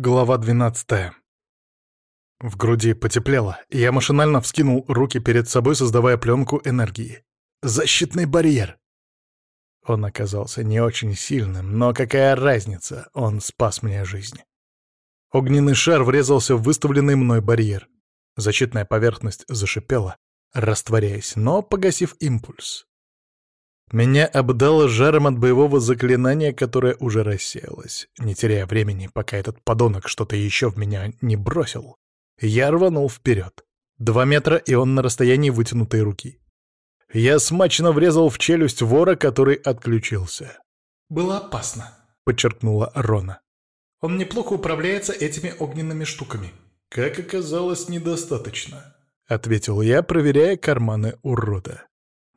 Глава 12 В груди потеплело, и я машинально вскинул руки перед собой, создавая пленку энергии. Защитный барьер! Он оказался не очень сильным, но какая разница, он спас мне жизнь. Огненный шар врезался в выставленный мной барьер. Защитная поверхность зашипела, растворяясь, но погасив импульс. Меня обдало жаром от боевого заклинания, которое уже рассеялось. Не теряя времени, пока этот подонок что-то еще в меня не бросил, я рванул вперед. Два метра, и он на расстоянии вытянутой руки. Я смачно врезал в челюсть вора, который отключился. «Было опасно», — подчеркнула Рона. «Он неплохо управляется этими огненными штуками». «Как оказалось, недостаточно», — ответил я, проверяя карманы урода.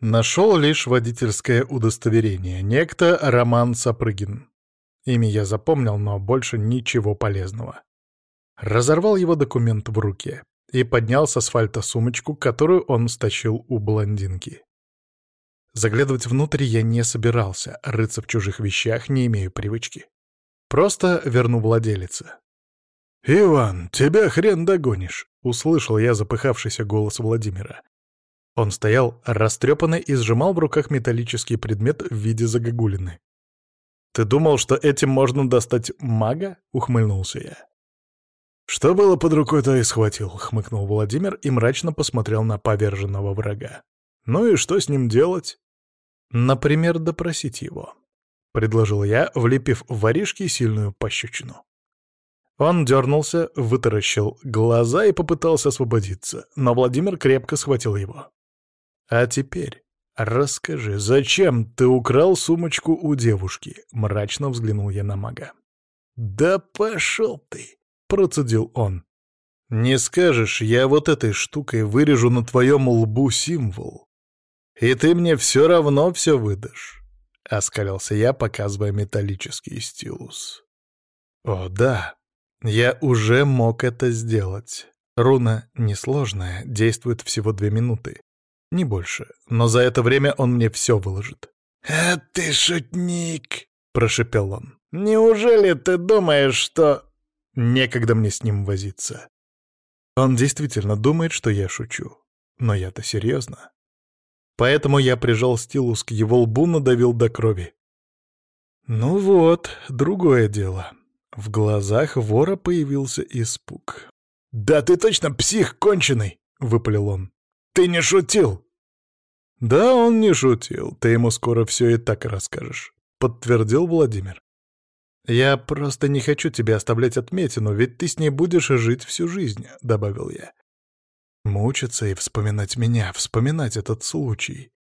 Нашел лишь водительское удостоверение, некто Роман Сапрыгин. Имя я запомнил, но больше ничего полезного. Разорвал его документ в руке и поднял с асфальта сумочку, которую он стащил у блондинки. Заглядывать внутрь я не собирался, рыться в чужих вещах не имею привычки. Просто верну владелице. «Иван, тебя хрен догонишь!» — услышал я запыхавшийся голос Владимира. Он стоял растрепанный и сжимал в руках металлический предмет в виде загогулины. «Ты думал, что этим можно достать мага?» — ухмыльнулся я. «Что было под рукой, то и схватил», — хмыкнул Владимир и мрачно посмотрел на поверженного врага. «Ну и что с ним делать?» «Например, допросить его», — предложил я, влепив в воришки сильную пощечину. Он дернулся, вытаращил глаза и попытался освободиться, но Владимир крепко схватил его. «А теперь расскажи, зачем ты украл сумочку у девушки?» — мрачно взглянул я на мага. «Да пошел ты!» — процедил он. «Не скажешь, я вот этой штукой вырежу на твоем лбу символ, и ты мне все равно все выдашь», — оскалился я, показывая металлический стилус. «О, да, я уже мог это сделать. Руна несложная, действует всего две минуты не больше, но за это время он мне все выложит. «А ты шутник!» — прошепел он. «Неужели ты думаешь, что...» Некогда мне с ним возиться. Он действительно думает, что я шучу. Но я-то серьезно. Поэтому я прижал стилус к его лбу, надавил до крови. Ну вот, другое дело. В глазах вора появился испуг. «Да ты точно псих конченый!» — выпалил он. Ты не шутил?» «Да, он не шутил. Ты ему скоро все и так расскажешь», — подтвердил Владимир. «Я просто не хочу тебе оставлять отметину, ведь ты с ней будешь жить всю жизнь», — добавил я. Мучиться и вспоминать меня, вспоминать этот случай.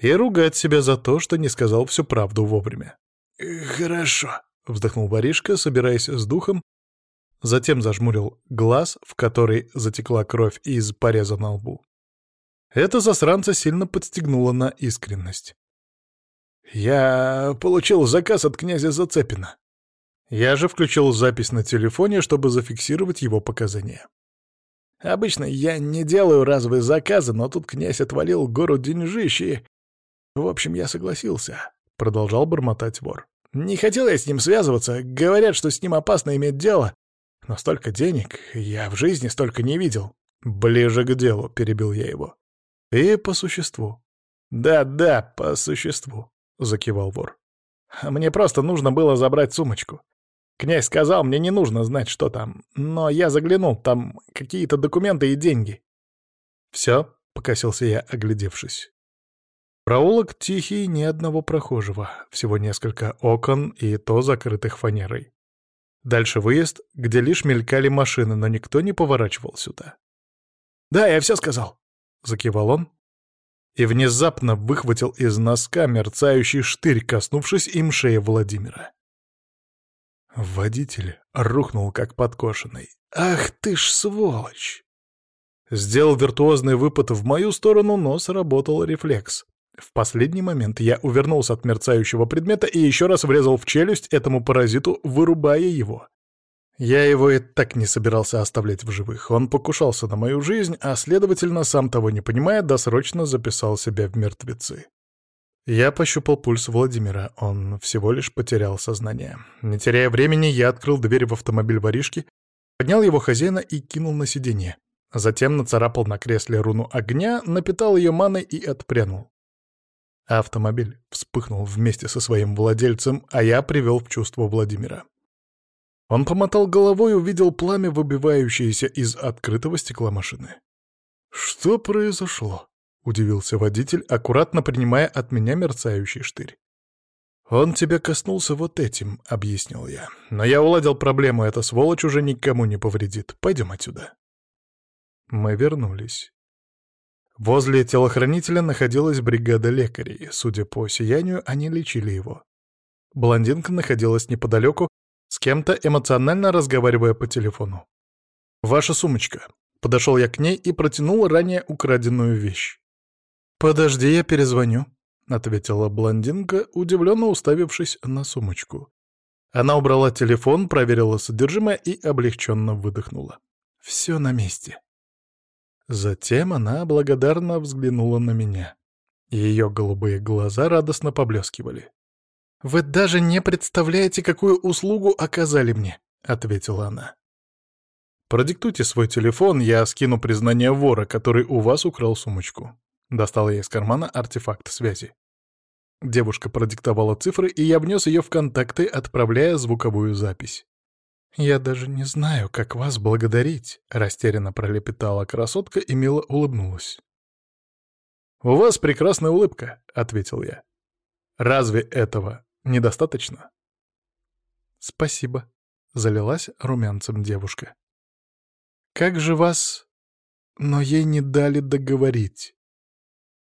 И ругать себя за то, что не сказал всю правду вовремя. «Хорошо», — вздохнул воришка, собираясь с духом, затем зажмурил глаз, в который затекла кровь из пореза на лбу. Это засранца сильно подстегнуло на искренность. «Я получил заказ от князя Зацепина. Я же включил запись на телефоне, чтобы зафиксировать его показания. Обычно я не делаю разовые заказы, но тут князь отвалил гору деньжищи. В общем, я согласился», — продолжал бормотать вор. «Не хотел я с ним связываться, говорят, что с ним опасно иметь дело. Но столько денег я в жизни столько не видел». «Ближе к делу», — перебил я его. «И по существу». «Да-да, по существу», — закивал вор. «Мне просто нужно было забрать сумочку. Князь сказал, мне не нужно знать, что там, но я заглянул, там какие-то документы и деньги». «Все?» — покосился я, оглядевшись. Проулок тихий, ни одного прохожего, всего несколько окон и то закрытых фанерой. Дальше выезд, где лишь мелькали машины, но никто не поворачивал сюда. «Да, я все сказал», — закивал он. И внезапно выхватил из носка мерцающий штырь, коснувшись им шеи Владимира. Водитель рухнул как подкошенный. «Ах ты ж сволочь!» Сделал виртуозный выпад в мою сторону, но сработал рефлекс. В последний момент я увернулся от мерцающего предмета и еще раз врезал в челюсть этому паразиту, вырубая его. Я его и так не собирался оставлять в живых. Он покушался на мою жизнь, а, следовательно, сам того не понимая, досрочно записал себя в мертвецы. Я пощупал пульс Владимира, он всего лишь потерял сознание. Не теряя времени, я открыл дверь в автомобиль воришки, поднял его хозяина и кинул на сиденье. Затем нацарапал на кресле руну огня, напитал ее маной и отпрянул. Автомобиль вспыхнул вместе со своим владельцем, а я привел в чувство Владимира. Он помотал головой и увидел пламя, выбивающееся из открытого стекла машины. «Что произошло?» — удивился водитель, аккуратно принимая от меня мерцающий штырь. «Он тебя коснулся вот этим», — объяснил я. «Но я уладил проблему, эта сволочь уже никому не повредит. Пойдем отсюда». Мы вернулись. Возле телохранителя находилась бригада лекарей. Судя по сиянию, они лечили его. Блондинка находилась неподалеку, с кем-то эмоционально разговаривая по телефону. «Ваша сумочка». Подошел я к ней и протянул ранее украденную вещь. «Подожди, я перезвоню», — ответила блондинка, удивленно уставившись на сумочку. Она убрала телефон, проверила содержимое и облегченно выдохнула. «Все на месте». Затем она благодарно взглянула на меня. Ее голубые глаза радостно поблескивали. «Вы даже не представляете, какую услугу оказали мне», — ответила она. «Продиктуйте свой телефон, я скину признание вора, который у вас украл сумочку». Достала я из кармана артефакт связи. Девушка продиктовала цифры, и я внес ее в контакты, отправляя звуковую запись. «Я даже не знаю, как вас благодарить», — растерянно пролепетала красотка и мило улыбнулась. «У вас прекрасная улыбка», — ответил я. «Разве этого недостаточно?» «Спасибо», — залилась румянцем девушка. «Как же вас...» Но ей не дали договорить.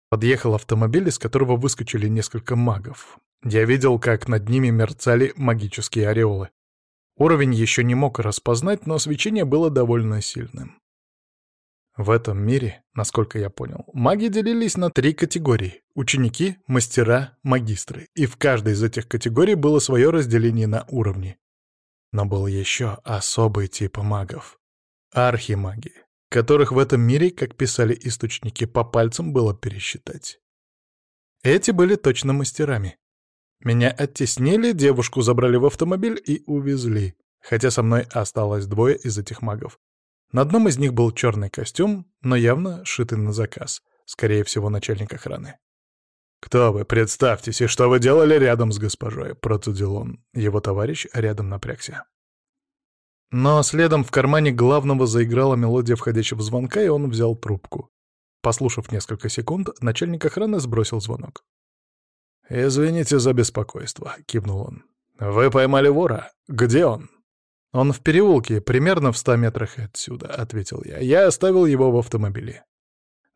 Подъехал автомобиль, из которого выскочили несколько магов. Я видел, как над ними мерцали магические ореолы. Уровень еще не мог распознать, но свечение было довольно сильным. В этом мире, насколько я понял, маги делились на три категории — ученики, мастера, магистры, и в каждой из этих категорий было свое разделение на уровни. Но был еще особый тип магов — архимаги, которых в этом мире, как писали источники, по пальцам было пересчитать. Эти были точно мастерами, меня оттеснили, девушку забрали в автомобиль и увезли, хотя со мной осталось двое из этих магов. На одном из них был черный костюм, но явно шитый на заказ, скорее всего, начальник охраны. «Кто вы? Представьтесь, и что вы делали рядом с госпожой?» — процедил он. Его товарищ рядом напрягся. Но следом в кармане главного заиграла мелодия входящего звонка, и он взял трубку. Послушав несколько секунд, начальник охраны сбросил звонок. «Извините за беспокойство», — кивнул он. «Вы поймали вора? Где он?» «Он в переулке, примерно в ста метрах отсюда», — ответил я. «Я оставил его в автомобиле».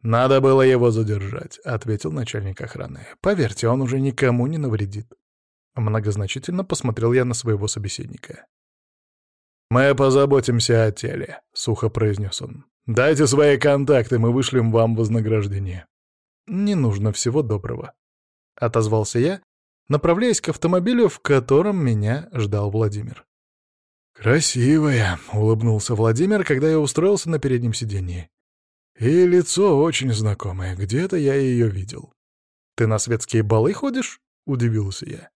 «Надо было его задержать», — ответил начальник охраны. «Поверьте, он уже никому не навредит». Многозначительно посмотрел я на своего собеседника. «Мы позаботимся о теле», — сухо произнес он. «Дайте свои контакты, мы вышлем вам вознаграждение». «Не нужно всего доброго», — отозвался я, направляясь к автомобилю, в котором меня ждал Владимир. «Красивая», — улыбнулся Владимир, когда я устроился на переднем сиденье. «И лицо очень знакомое, где-то я ее видел». «Ты на светские балы ходишь?» — удивился я.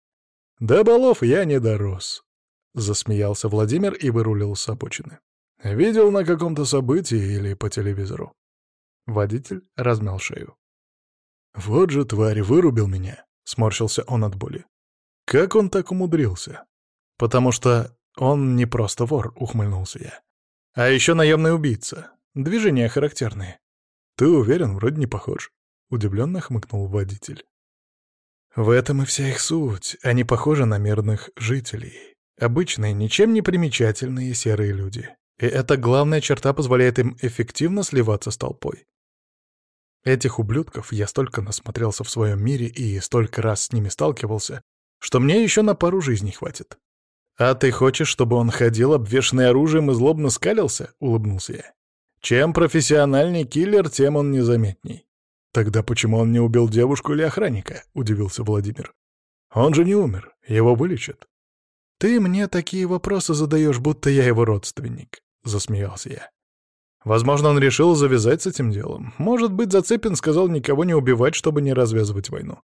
«До балов я не дорос», — засмеялся Владимир и вырулил с обочины. «Видел на каком-то событии или по телевизору». Водитель размял шею. «Вот же тварь, вырубил меня!» — сморщился он от боли. «Как он так умудрился?» «Потому что он не просто вор», — ухмыльнулся я. «А еще наемный убийца. Движения характерные». «Ты уверен? Вроде не похож», — удивленно хмыкнул водитель. «В этом и вся их суть. Они похожи на мирных жителей. Обычные, ничем не примечательные серые люди. И эта главная черта позволяет им эффективно сливаться с толпой. Этих ублюдков я столько насмотрелся в своем мире и столько раз с ними сталкивался, что мне еще на пару жизней хватит. «А ты хочешь, чтобы он ходил, обвешанный оружием и злобно скалился?» — улыбнулся я. «Чем профессиональней киллер, тем он незаметней». «Тогда почему он не убил девушку или охранника?» — удивился Владимир. «Он же не умер, его вылечат». «Ты мне такие вопросы задаешь, будто я его родственник», — засмеялся я. Возможно, он решил завязать с этим делом. Может быть, Зацепин сказал никого не убивать, чтобы не развязывать войну.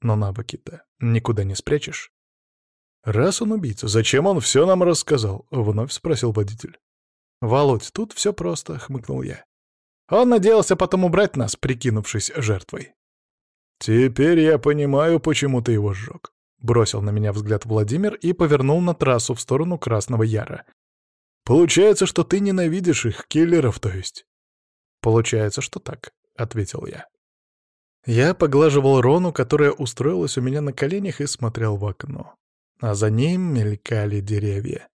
Но навыки-то никуда не спрячешь. «Раз он убийца, зачем он все нам рассказал?» — вновь спросил водитель. «Володь, тут все просто», — хмыкнул я. «Он надеялся потом убрать нас, прикинувшись жертвой». «Теперь я понимаю, почему ты его сжег», — бросил на меня взгляд Владимир и повернул на трассу в сторону Красного Яра. «Получается, что ты ненавидишь их, киллеров, то есть?» «Получается, что так», — ответил я. Я поглаживал Рону, которая устроилась у меня на коленях и смотрел в окно а за ним мелькали деревья.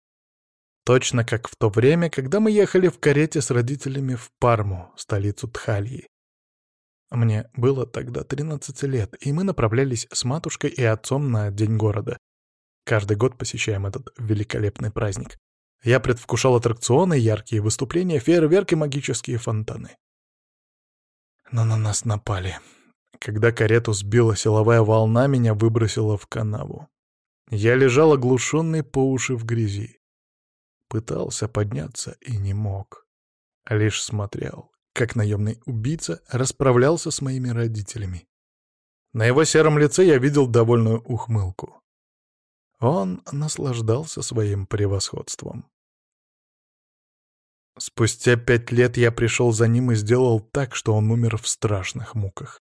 Точно как в то время, когда мы ехали в карете с родителями в Парму, столицу Тхальи. Мне было тогда 13 лет, и мы направлялись с матушкой и отцом на День города. Каждый год посещаем этот великолепный праздник. Я предвкушал аттракционы, яркие выступления, фейерверки, магические фонтаны. Но на нас напали. Когда карету сбила силовая волна, меня выбросило в канаву. Я лежал оглушенный по уши в грязи. Пытался подняться и не мог. Лишь смотрел, как наемный убийца расправлялся с моими родителями. На его сером лице я видел довольную ухмылку. Он наслаждался своим превосходством. Спустя пять лет я пришел за ним и сделал так, что он умер в страшных муках.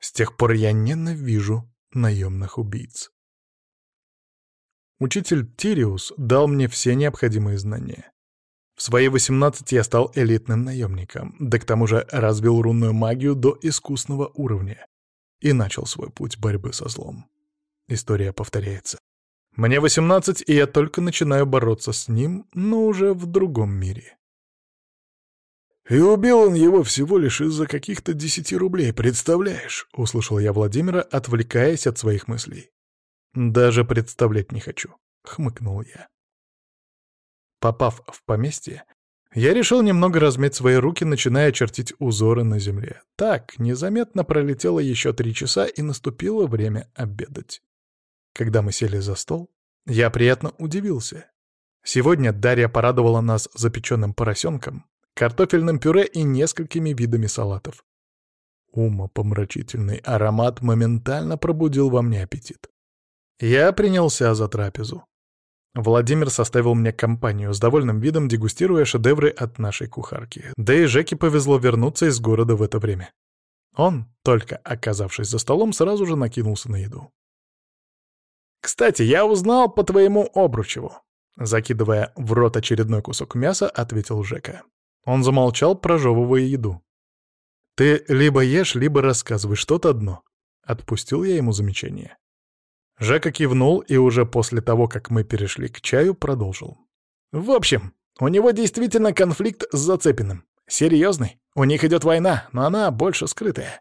С тех пор я ненавижу наемных убийц. Учитель Тириус дал мне все необходимые знания. В свои 18 я стал элитным наемником, да к тому же развил рунную магию до искусного уровня и начал свой путь борьбы со злом. История повторяется. Мне 18, и я только начинаю бороться с ним, но уже в другом мире. «И убил он его всего лишь из-за каких-то десяти рублей, представляешь?» — услышал я Владимира, отвлекаясь от своих мыслей. «Даже представлять не хочу», — хмыкнул я. Попав в поместье, я решил немного размять свои руки, начиная чертить узоры на земле. Так, незаметно пролетело еще три часа, и наступило время обедать. Когда мы сели за стол, я приятно удивился. Сегодня Дарья порадовала нас запеченным поросенком, картофельным пюре и несколькими видами салатов. Умопомрачительный аромат моментально пробудил во мне аппетит. Я принялся за трапезу. Владимир составил мне компанию, с довольным видом дегустируя шедевры от нашей кухарки. Да и Жеке повезло вернуться из города в это время. Он, только оказавшись за столом, сразу же накинулся на еду. «Кстати, я узнал по твоему обручеву», — закидывая в рот очередной кусок мяса, ответил Жека. Он замолчал, прожевывая еду. «Ты либо ешь, либо рассказывай что-то одно». Отпустил я ему замечание. Жека кивнул и уже после того, как мы перешли к чаю, продолжил. «В общем, у него действительно конфликт с Зацепиным. Серьезный. У них идет война, но она больше скрытая.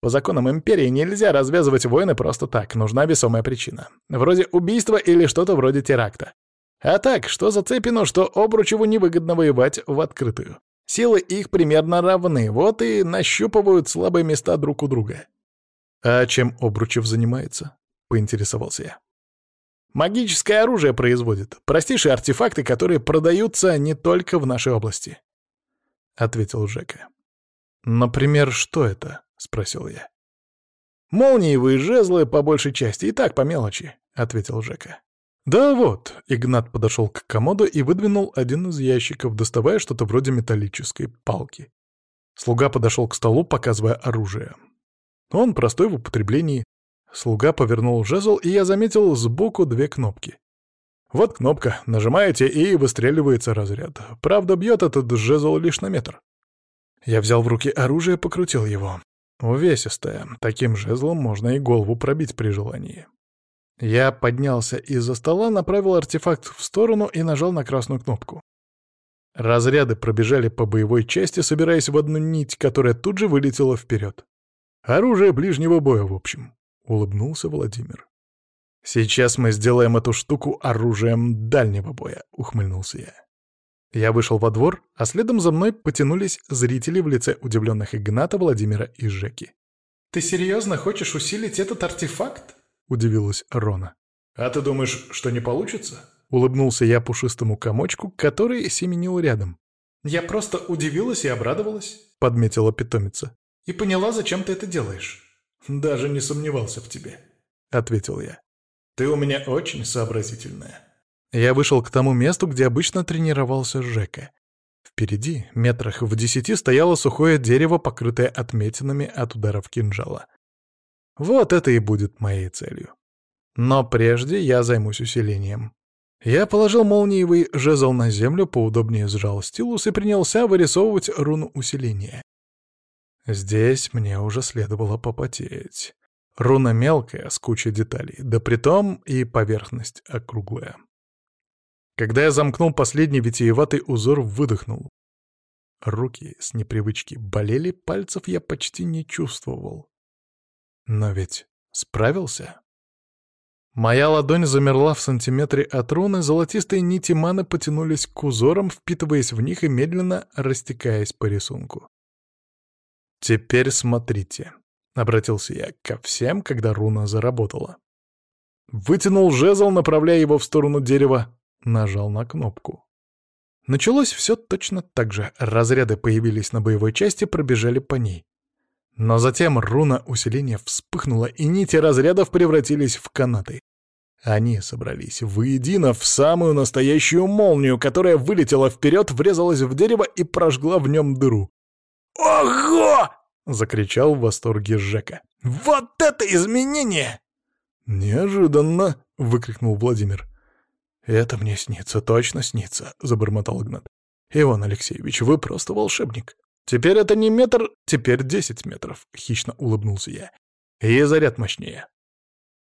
По законам Империи нельзя развязывать войны просто так, нужна весомая причина. Вроде убийства или что-то вроде теракта. А так, что Зацепину, что Обручеву невыгодно воевать в открытую. Силы их примерно равны, вот и нащупывают слабые места друг у друга. А чем Обручев занимается? — поинтересовался я. «Магическое оружие производит. Простейшие артефакты, которые продаются не только в нашей области», — ответил Жека. «Например, что это?» — спросил я. «Молниевые жезлы по большей части, и так по мелочи», — ответил Жека. «Да вот», — Игнат подошел к комоду и выдвинул один из ящиков, доставая что-то вроде металлической палки. Слуга подошел к столу, показывая оружие. Он простой в употреблении, Слуга повернул жезл, и я заметил сбоку две кнопки. Вот кнопка, нажимаете, и выстреливается разряд. Правда, бьет этот жезл лишь на метр. Я взял в руки оружие, покрутил его. Увесистое. Таким жезлом можно и голову пробить при желании. Я поднялся из-за стола, направил артефакт в сторону и нажал на красную кнопку. Разряды пробежали по боевой части, собираясь в одну нить, которая тут же вылетела вперед. Оружие ближнего боя, в общем улыбнулся Владимир. «Сейчас мы сделаем эту штуку оружием дальнего боя», — ухмыльнулся я. Я вышел во двор, а следом за мной потянулись зрители в лице удивленных Игната, Владимира и Жеки. «Ты серьезно хочешь усилить этот артефакт?» — удивилась Рона. «А ты думаешь, что не получится?» — улыбнулся я пушистому комочку, который семенил рядом. «Я просто удивилась и обрадовалась», — подметила питомица. «И поняла, зачем ты это делаешь. «Даже не сомневался в тебе», — ответил я. «Ты у меня очень сообразительная». Я вышел к тому месту, где обычно тренировался Жека. Впереди, метрах в десяти, стояло сухое дерево, покрытое отметинами от ударов кинжала. Вот это и будет моей целью. Но прежде я займусь усилением. Я положил молниевый жезл на землю, поудобнее сжал стилус и принялся вырисовывать руну усиления. Здесь мне уже следовало попотеть. Руна мелкая, с кучей деталей, да притом и поверхность округлая. Когда я замкнул последний витиеватый узор, выдохнул. Руки с непривычки болели, пальцев я почти не чувствовал. Но ведь справился. Моя ладонь замерла в сантиметре от руны, золотистые нити маны потянулись к узорам, впитываясь в них и медленно растекаясь по рисунку. «Теперь смотрите», — обратился я ко всем, когда руна заработала. Вытянул жезл, направляя его в сторону дерева, нажал на кнопку. Началось все точно так же. Разряды появились на боевой части, пробежали по ней. Но затем руна усиления вспыхнула, и нити разрядов превратились в канаты. Они собрались воедино в самую настоящую молнию, которая вылетела вперед, врезалась в дерево и прожгла в нем дыру. «Ого!» — закричал в восторге Жека. «Вот это изменение!» «Неожиданно!» — выкрикнул Владимир. «Это мне снится, точно снится», — забормотал Игнат. «Иван Алексеевич, вы просто волшебник». «Теперь это не метр, теперь десять метров», — хищно улыбнулся я. «И заряд мощнее».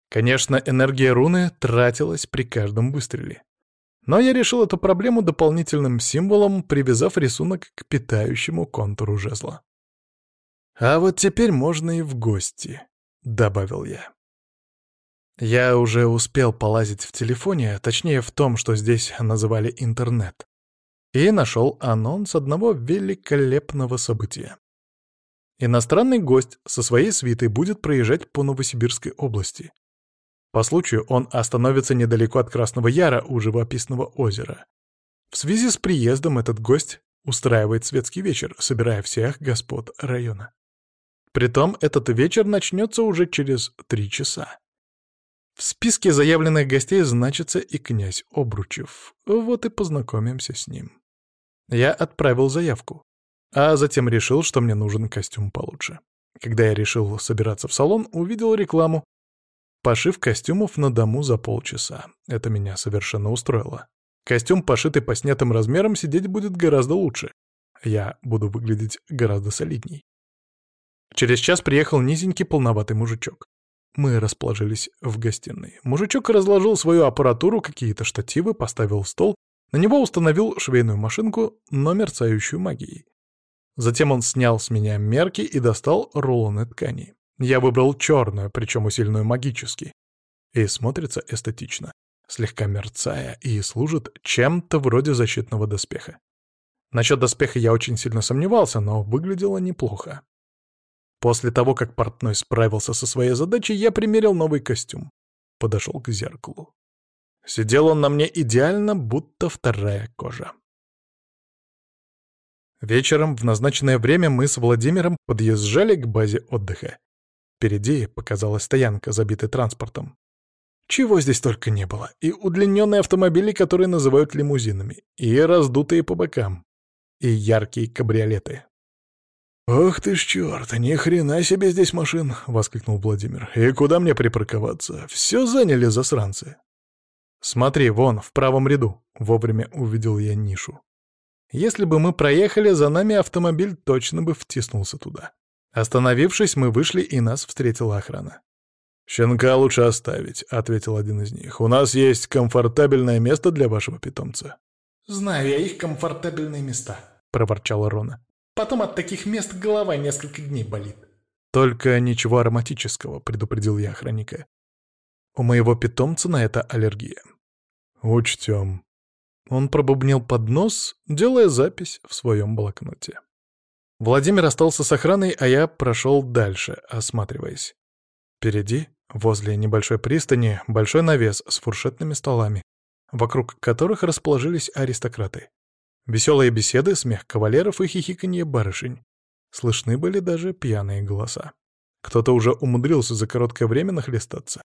Конечно, энергия руны тратилась при каждом выстреле. Но я решил эту проблему дополнительным символом, привязав рисунок к питающему контуру жезла. «А вот теперь можно и в гости», — добавил я. Я уже успел полазить в телефоне, точнее в том, что здесь называли интернет и нашел анонс одного великолепного события. Иностранный гость со своей свитой будет проезжать по Новосибирской области. По случаю он остановится недалеко от Красного Яра у живописного озера. В связи с приездом этот гость устраивает светский вечер, собирая всех господ района. Притом этот вечер начнется уже через три часа. В списке заявленных гостей значится и князь Обручев. Вот и познакомимся с ним. Я отправил заявку, а затем решил, что мне нужен костюм получше. Когда я решил собираться в салон, увидел рекламу. Пошив костюмов на дому за полчаса. Это меня совершенно устроило. Костюм, пошитый по снятым размерам, сидеть будет гораздо лучше. Я буду выглядеть гораздо солидней. Через час приехал низенький полноватый мужичок. Мы расположились в гостиной. Мужичок разложил свою аппаратуру, какие-то штативы, поставил стол на него установил швейную машинку, но мерцающую магией. Затем он снял с меня мерки и достал рулоны ткани. Я выбрал черную, причем усиленную магически. И смотрится эстетично, слегка мерцая, и служит чем-то вроде защитного доспеха. Насчет доспеха я очень сильно сомневался, но выглядело неплохо. После того, как портной справился со своей задачей, я примерил новый костюм. Подошел к зеркалу. Сидел он на мне идеально, будто вторая кожа. Вечером в назначенное время мы с Владимиром подъезжали к базе отдыха. Впереди показалась стоянка, забитая транспортом. Чего здесь только не было. И удлиненные автомобили, которые называют лимузинами, и раздутые по бокам, и яркие кабриолеты. «Ох ты ж чёрт, ни хрена себе здесь машин!» — воскликнул Владимир. «И куда мне припарковаться? Все заняли засранцы!» «Смотри, вон, в правом ряду», — вовремя увидел я нишу. Если бы мы проехали, за нами автомобиль точно бы втиснулся туда. Остановившись, мы вышли, и нас встретила охрана. «Щенка лучше оставить», — ответил один из них. «У нас есть комфортабельное место для вашего питомца». «Знаю я их комфортабельные места», — проворчала Рона. «Потом от таких мест голова несколько дней болит». «Только ничего ароматического», — предупредил я охранника. У моего питомца на это аллергия. Учтем. Он пробубнил под нос, делая запись в своем блокноте. Владимир остался с охраной, а я прошел дальше, осматриваясь. Впереди, возле небольшой пристани, большой навес с фуршетными столами, вокруг которых расположились аристократы. Веселые беседы, смех кавалеров и хихиканье барышень. Слышны были даже пьяные голоса. Кто-то уже умудрился за короткое время нахлестаться.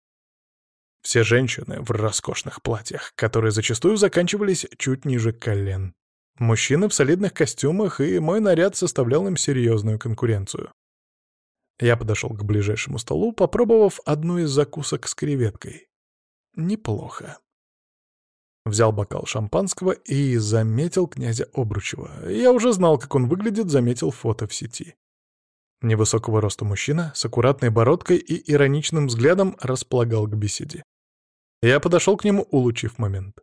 Все женщины в роскошных платьях, которые зачастую заканчивались чуть ниже колен. Мужчины в солидных костюмах, и мой наряд составлял им серьезную конкуренцию. Я подошел к ближайшему столу, попробовав одну из закусок с креветкой. Неплохо. Взял бокал шампанского и заметил князя Обручева. Я уже знал, как он выглядит, заметил фото в сети. Невысокого роста мужчина с аккуратной бородкой и ироничным взглядом располагал к беседе. Я подошел к нему, улучив момент.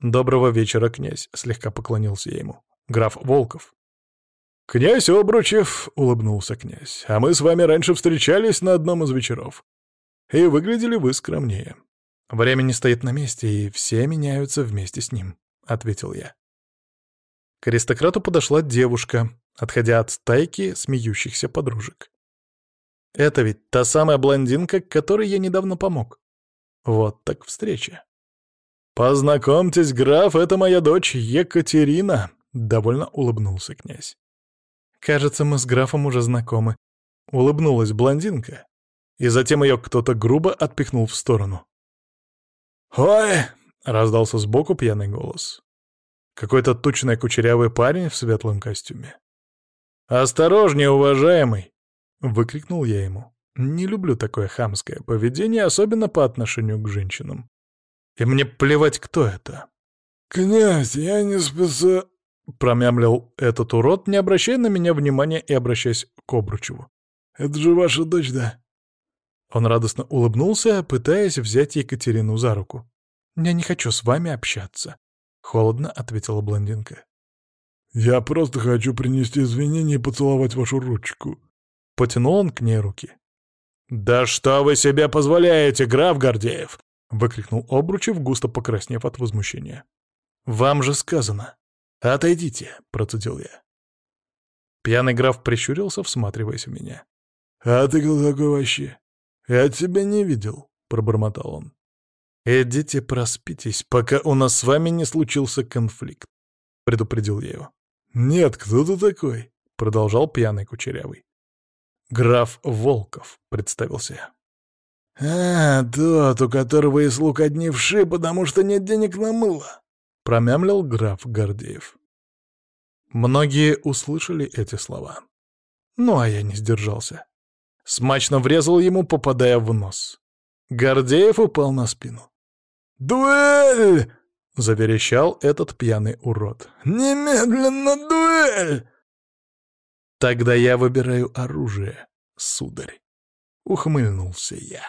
«Доброго вечера, князь», — слегка поклонился я ему. «Граф Волков». «Князь Обручев», — улыбнулся князь, — «а мы с вами раньше встречались на одном из вечеров. И выглядели вы скромнее». «Время не стоит на месте, и все меняются вместе с ним», — ответил я. К аристократу подошла девушка, отходя от стайки смеющихся подружек. «Это ведь та самая блондинка, которой я недавно помог». Вот так встреча. «Познакомьтесь, граф, это моя дочь Екатерина», — довольно улыбнулся князь. «Кажется, мы с графом уже знакомы», — улыбнулась блондинка, и затем ее кто-то грубо отпихнул в сторону. «Ой!» — раздался сбоку пьяный голос. Какой-то тучный кучерявый парень в светлом костюме. «Осторожнее, уважаемый!» — выкрикнул я ему. Не люблю такое хамское поведение, особенно по отношению к женщинам. И мне плевать, кто это. «Князь, я не спеца...» — промямлил этот урод, не обращая на меня внимания и обращаясь к Обручеву. «Это же ваша дочь, да?» Он радостно улыбнулся, пытаясь взять Екатерину за руку. «Я не хочу с вами общаться», — холодно ответила блондинка. «Я просто хочу принести извинения и поцеловать вашу ручку». Потянул он к ней руки. «Да что вы себе позволяете, граф Гордеев?» — выкрикнул Обручев, густо покраснев от возмущения. «Вам же сказано. Отойдите», — процедил я. Пьяный граф прищурился, всматриваясь в меня. «А ты кто такой вообще? Я тебя не видел», — пробормотал он. «Идите проспитесь, пока у нас с вами не случился конфликт», — предупредил я его. «Нет, кто ты такой?» — продолжал пьяный кучерявый. «Граф Волков», — представился я. «А, тот, у которого и слуг одни вши, потому что нет денег на мыло», — промямлил граф Гордеев. Многие услышали эти слова. Ну, а я не сдержался. Смачно врезал ему, попадая в нос. Гордеев упал на спину. «Дуэль!» — заверещал этот пьяный урод. «Немедленно дуэль!» «Тогда я выбираю оружие, сударь», — ухмыльнулся я.